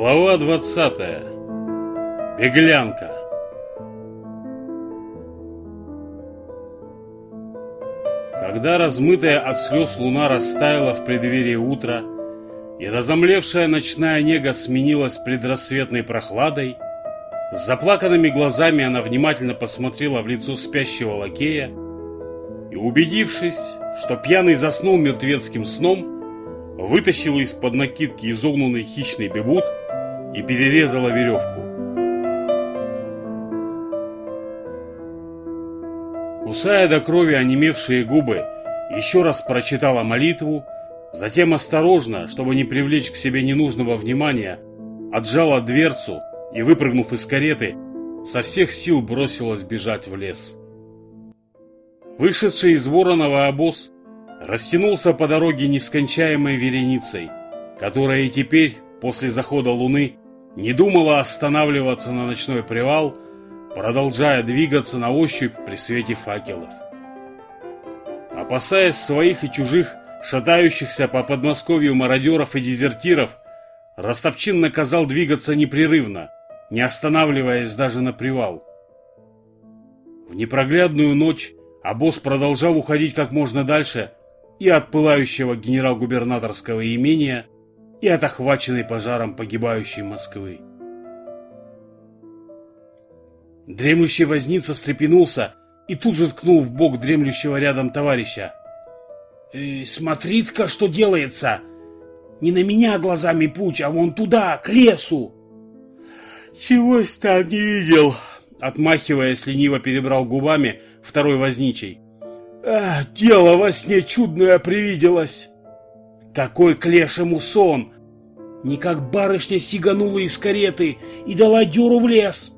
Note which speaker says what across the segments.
Speaker 1: Глава 20. Беглянка. Когда размытая от слез луна растаяла в преддверии утра, и разомлевшая ночная нега сменилась предрассветной прохладой, с заплаканными глазами она внимательно посмотрела в лицо спящего лакея и, убедившись, что пьяный заснул мертвецким сном, вытащила из-под накидки изогнанный хищный бебут и перерезала веревку. Кусая до крови онемевшие губы, еще раз прочитала молитву, затем осторожно, чтобы не привлечь к себе ненужного внимания, отжала дверцу и, выпрыгнув из кареты, со всех сил бросилась бежать в лес. Вышедший из Воронова обоз растянулся по дороге нескончаемой вереницей, которая и теперь, после захода луны, не думала останавливаться на ночной привал, продолжая двигаться на ощупь при свете факелов. Опасаясь своих и чужих, шатающихся по Подмосковью мародеров и дезертиров, Растопчин наказал двигаться непрерывно, не останавливаясь даже на привал. В непроглядную ночь обоз продолжал уходить как можно дальше, и от пылающего генерал-губернаторского имения, и от охваченной пожаром погибающей Москвы. Дремлющий возница встрепенулся и тут же ткнул в бок дремлющего рядом товарища. «Э, «Смотри-ка, что делается! Не на меня глазами путь, а вон туда, к лесу!» «Чего-с там не видел?» Отмахиваясь, лениво перебрал губами второй возничий. А, дело во сне чудное привиделось. Какой к лешему сон! Не как барышня сиганула из кареты и дала дёру в лес.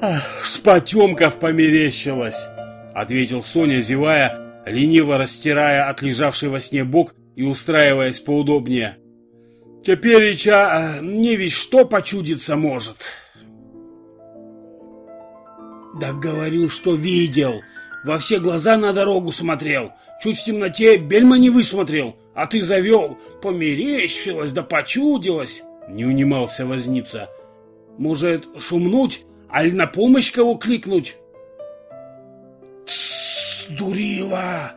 Speaker 1: Ах, с померещилась, ответил Соня, зевая, лениво растирая отлежавший во сне бок и устраиваясь поудобнее. Теперь, Ича, а, мне ведь что почудиться может? Да говорю, что видел, во все глаза на дорогу смотрел. Чуть в темноте бельма не высмотрел. А ты завел. Померещилась да почудилась. Не унимался возница. Может, шумнуть? Аль на помощь кого кликнуть? Тссс, дурила!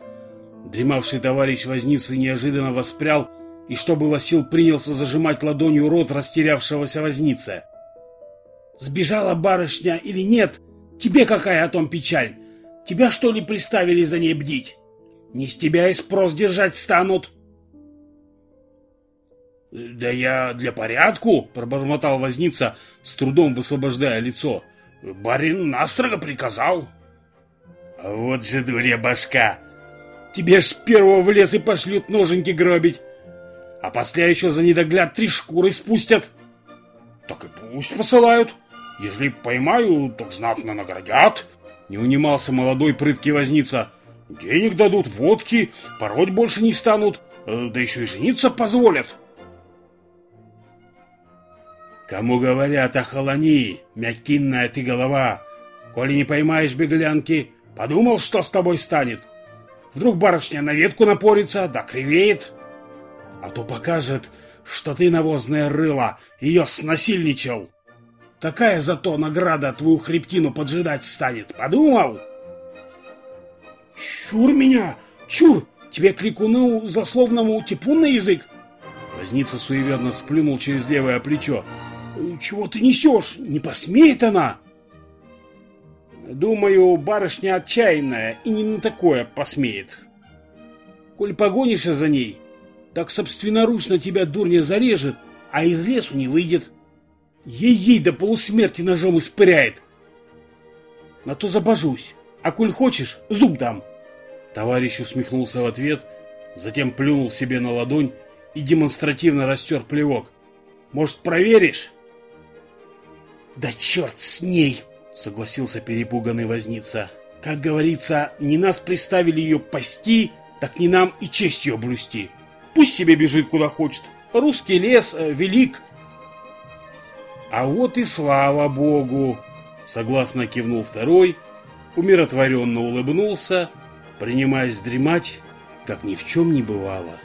Speaker 1: Дремавший товарищ возницы неожиданно воспрял и, что было сил, принялся зажимать ладонью рот растерявшегося возницы. Сбежала барышня или нет? Тебе какая о том печаль? Тебя, что ли, приставили за ней бдить? Не с тебя и спрос держать станут. Да я для порядку, пробормотал возница, с трудом высвобождая лицо. Барин настрого приказал. Вот же дуря башка. Тебе ж с первого в лес и пошлют ноженьки гробить. А после еще за недогляд три шкуры спустят. Так и пусть посылают. Ежели поймаю, так знатно наградят. Не унимался молодой прыткий возница. Денег дадут, водки, пороть больше не станут, э, да еще и жениться позволят. Кому говорят, охолони, мякинная ты голова. Коли не поймаешь беглянки, подумал, что с тобой станет. Вдруг барышня на ветку напорится, да кривеет. А то покажет, что ты навозное рыло, ее снасильничал. Какая зато награда твою хребтину поджидать станет? Подумал? Чур меня! Чур! Тебе крикуну злословному типун на язык? Возница суеверно сплюнул через левое плечо. Чего ты несешь? Не посмеет она! Думаю, барышня отчаянная и не на такое посмеет. Коль погонишься за ней, так собственноручно тебя дурня зарежет, а из лесу не выйдет. Ей-ей до полусмерти ножом испыряет. На то забожусь. А коль хочешь, зуб дам. Товарищ усмехнулся в ответ, затем плюнул себе на ладонь и демонстративно растер плевок. Может, проверишь? Да черт с ней, согласился перепуганный возница. Как говорится, не нас приставили ее пасти, так не нам и честь ее блюсти. Пусть себе бежит куда хочет. Русский лес э, велик, а вот и слава богу! Согласно кивнул второй, умиротворенно улыбнулся, принимаясь дремать, как ни в чем не бывало.